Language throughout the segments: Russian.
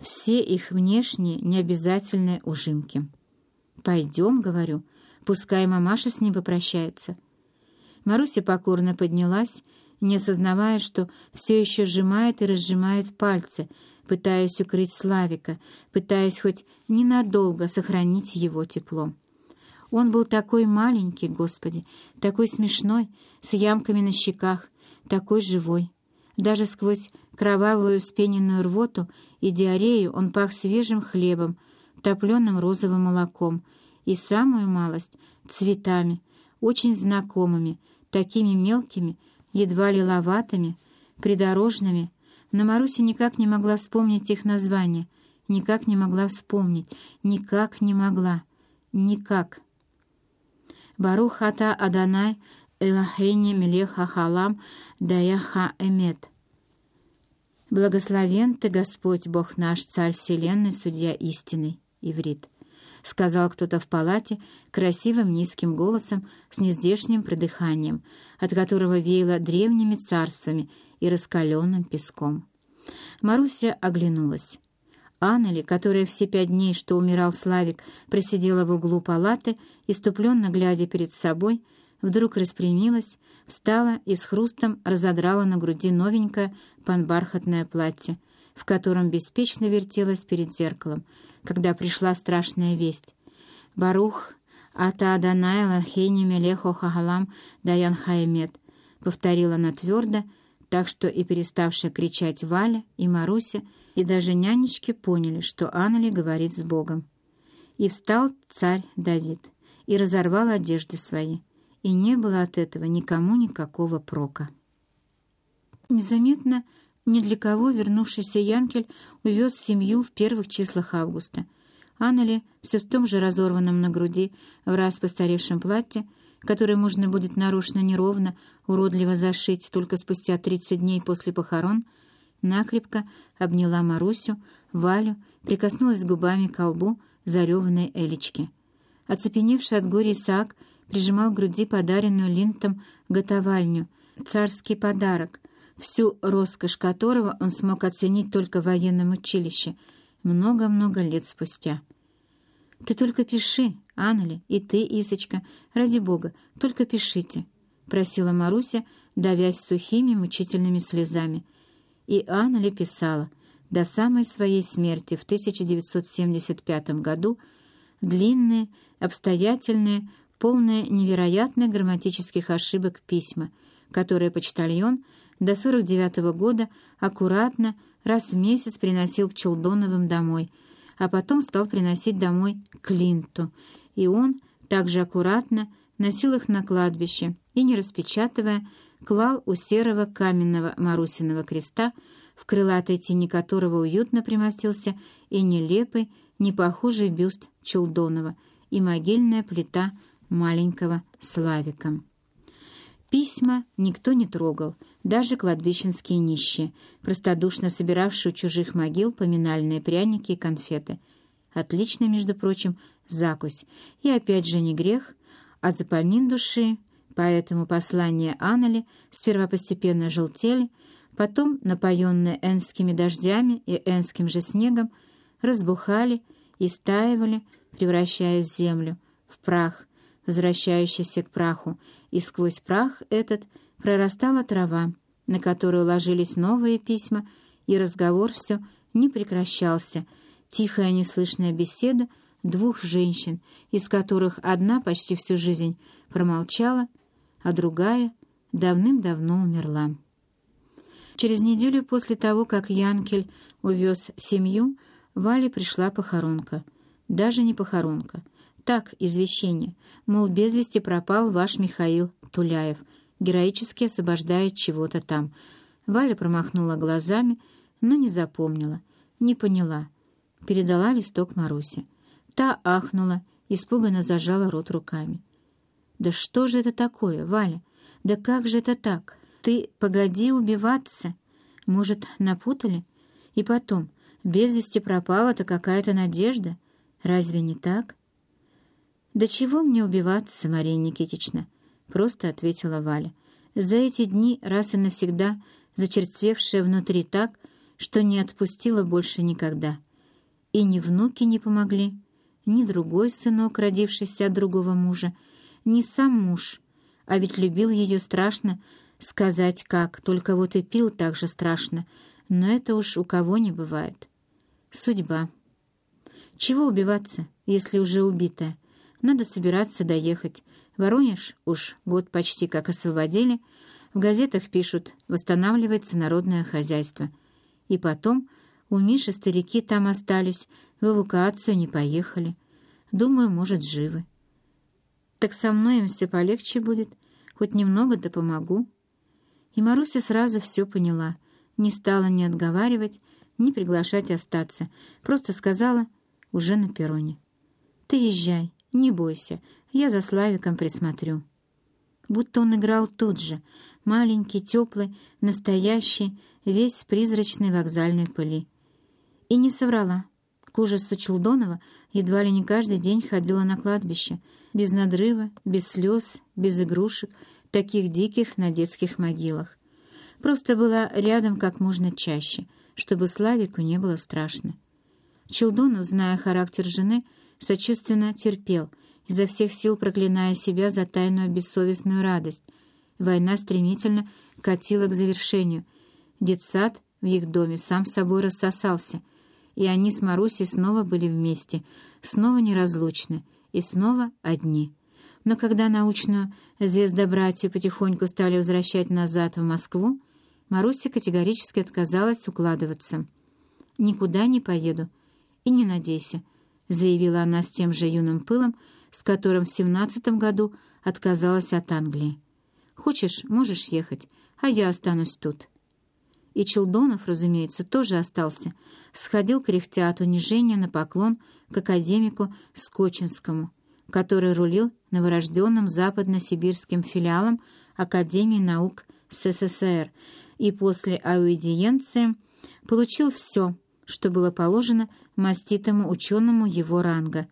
все их внешние необязательные ужимки. «Пойдем», — говорю, — «пускай мамаша с ним попрощается». Маруся покорно поднялась, не осознавая, что все еще сжимает и разжимает пальцы, пытаясь укрыть Славика, пытаясь хоть ненадолго сохранить его тепло. Он был такой маленький, Господи, такой смешной, с ямками на щеках, такой живой. Даже сквозь кровавую спененную рвоту и диарею он пах свежим хлебом, топленым розовым молоком и, самую малость, цветами, очень знакомыми, такими мелкими, едва лиловатыми, придорожными, но Маруся никак не могла вспомнить их название, никак не могла вспомнить, никак не могла, никак. Барух ата Аданай Элахейни Мелеха Халам Даяха Эмет. Благословен ты, Господь, Бог наш, Царь Вселенной, Судья истины, иврит. — сказал кто-то в палате красивым низким голосом с нездешним придыханием, от которого веяло древними царствами и раскаленным песком. Маруся оглянулась. Аннели, которая все пять дней, что умирал Славик, просидела в углу палаты, иступленно глядя перед собой, вдруг распрямилась, встала и с хрустом разодрала на груди новенькое панбархатное платье, в котором беспечно вертелась перед зеркалом, когда пришла страшная весть. «Барух, ата Аданай Лахейни Мелехо Хахалам Даян Хаймет», — повторила она твердо, так что и переставшая кричать Валя и Маруся, и даже нянечки поняли, что Аннели говорит с Богом. И встал царь Давид, и разорвал одежды свои, и не было от этого никому никакого прока. Незаметно ни для кого вернувшийся Янкель увез семью в первых числах августа. Аннели, все в том же разорванном на груди, в раз постаревшем платье, которое можно будет нарочно неровно, уродливо зашить только спустя 30 дней после похорон, накрепко обняла Марусю, Валю, прикоснулась губами к колбу зареванной Элечки. Оцепеневший от горя Исаак прижимал к груди подаренную линтом готовальню, царский подарок — всю роскошь которого он смог оценить только в военном училище много-много лет спустя. «Ты только пиши, Аннели, и ты, Исочка, ради бога, только пишите», — просила Маруся, давясь сухими мучительными слезами. И Аннели писала до самой своей смерти в 1975 году длинные, обстоятельные, полные невероятных грамматических ошибок письма, которые почтальон — до 49 -го года аккуратно раз в месяц приносил к Челдоновым домой, а потом стал приносить домой Клинту, и он также аккуратно носил их на кладбище и, не распечатывая, клал у серого каменного Марусиного креста, в крылатой тени которого уютно примостился и нелепый, не похожий бюст Челдонова и могильная плита маленького Славика. Письма никто не трогал, даже кладбищенские нищие, простодушно собиравшие у чужих могил поминальные пряники и конфеты. Отлично, между прочим, закусь. И опять же не грех, а запомин души. Поэтому послания Аннели сперва постепенно желтели, потом, напоенные энскими дождями и энским же снегом, разбухали и стаивали, превращаясь в землю, в прах, возвращающийся к праху, и сквозь прах этот прорастала трава, на которую ложились новые письма, и разговор все не прекращался, тихая неслышная беседа двух женщин, из которых одна почти всю жизнь промолчала, а другая давным-давно умерла. Через неделю после того, как Янкель увез семью, Вале пришла похоронка. Даже не похоронка — так, извещение, мол, без вести пропал ваш Михаил Туляев, героически освобождает чего-то там. Валя промахнула глазами, но не запомнила, не поняла. Передала листок Марусе. Та ахнула, испуганно зажала рот руками. «Да что же это такое, Валя? Да как же это так? Ты погоди убиваться. Может, напутали? И потом, без вести пропала-то какая-то надежда. Разве не так?» «Да чего мне убиваться, Мария Никитична?» — просто ответила Валя. «За эти дни раз и навсегда зачерствевшая внутри так, что не отпустила больше никогда. И ни внуки не помогли, ни другой сынок, родившийся от другого мужа, ни сам муж, а ведь любил ее страшно, сказать как, только вот и пил так же страшно, но это уж у кого не бывает. Судьба. Чего убиваться, если уже убитая? Надо собираться доехать. Воронеж уж год почти как освободили. В газетах пишут «Восстанавливается народное хозяйство». И потом у Миши старики там остались, в эвакуацию не поехали. Думаю, может, живы. Так со мной им все полегче будет, хоть немного-то помогу. И Маруся сразу все поняла, не стала ни отговаривать, ни приглашать остаться, просто сказала уже на перроне. «Ты езжай, не бойся, я за Славиком присмотрю». Будто он играл тут же, маленький, теплый, настоящий, весь призрачной вокзальной пыли. И не соврала. К ужасу Челдонова едва ли не каждый день ходила на кладбище, без надрыва, без слез, без игрушек, таких диких на детских могилах. Просто была рядом как можно чаще, чтобы Славику не было страшно. Челдонов, зная характер жены, сочувственно терпел, изо всех сил проклиная себя за тайную бессовестную радость. Война стремительно катила к завершению. Детсад в их доме сам собой рассосался, и они с Марусей снова были вместе, снова неразлучны и снова одни. Но когда научную звездобратью потихоньку стали возвращать назад в Москву, Маруся категорически отказалась укладываться. «Никуда не поеду. И не надейся», — заявила она с тем же юным пылом, с которым в семнадцатом году отказалась от Англии. «Хочешь, можешь ехать, а я останусь тут». И Челдонов, разумеется, тоже остался, сходил кряхтя от унижения на поклон к академику Скочинскому, который рулил новорожденным западно-сибирским филиалом Академии наук СССР и после аудиенции получил все, что было положено маститому ученому его ранга,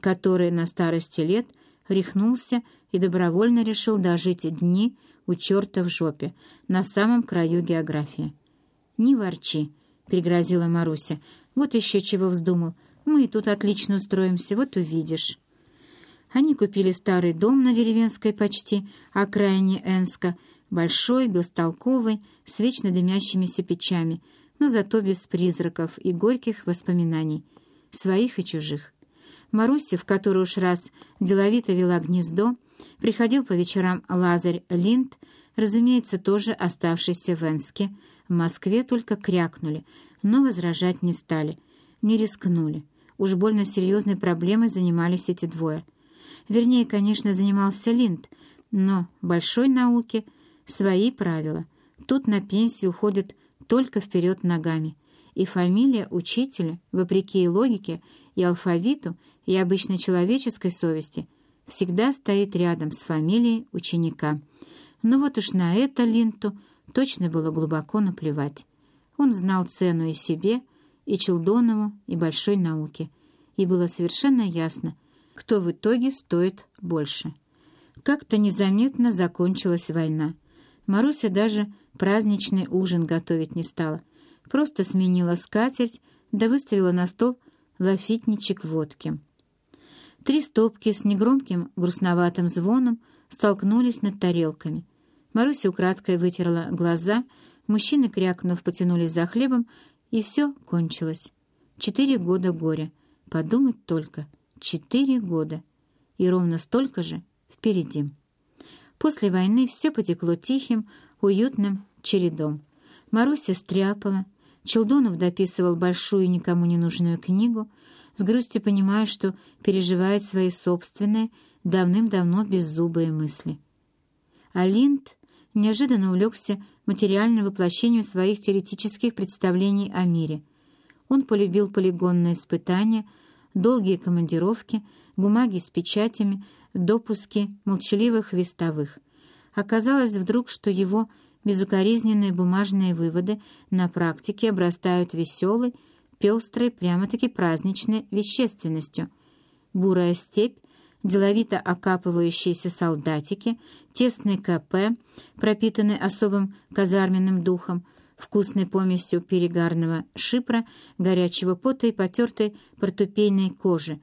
который на старости лет рехнулся и добровольно решил дожить дни у черта в жопе, на самом краю географии. «Не ворчи», — пригрозила Маруся. «Вот еще чего вздумал. Мы и тут отлично устроимся, вот увидишь». Они купили старый дом на деревенской почти окраине Энска, большой, бестолковый, с вечно дымящимися печами, но зато без призраков и горьких воспоминаний, своих и чужих. Маруся, в которую уж раз деловито вела гнездо, приходил по вечерам Лазарь Линд, разумеется, тоже оставшийся в Энске, в Москве только крякнули, но возражать не стали, не рискнули. Уж больно серьезной проблемой занимались эти двое — Вернее, конечно, занимался Линд, но большой науке свои правила. Тут на пенсию уходят только вперед ногами. И фамилия учителя, вопреки логике, и алфавиту, и обычной человеческой совести, всегда стоит рядом с фамилией ученика. Но вот уж на это Линту точно было глубоко наплевать. Он знал цену и себе, и Челдонову, и большой науке. И было совершенно ясно — кто в итоге стоит больше. Как-то незаметно закончилась война. Маруся даже праздничный ужин готовить не стала. Просто сменила скатерть, да выставила на стол лафитничек водки. Три стопки с негромким грустноватым звоном столкнулись над тарелками. Маруся украдкой вытерла глаза, мужчины, крякнув, потянулись за хлебом, и все кончилось. Четыре года горя. Подумать только — Четыре года. И ровно столько же впереди. После войны все потекло тихим, уютным чередом. Маруся стряпала, Челдонов дописывал большую никому не нужную книгу, с грустью понимая, что переживает свои собственные, давным-давно беззубые мысли. А Линд неожиданно увлекся материальным воплощением своих теоретических представлений о мире. Он полюбил полигонные испытания — долгие командировки, бумаги с печатями, допуски молчаливых вестовых. Оказалось вдруг, что его безукоризненные бумажные выводы на практике обрастают веселой, пестрой, прямо-таки праздничной вещественностью. Бурая степь, деловито окапывающиеся солдатики, тесный КП, пропитанный особым казарменным духом, вкусной помесью перегарного шипра, горячего пота и потертой портупейной кожи,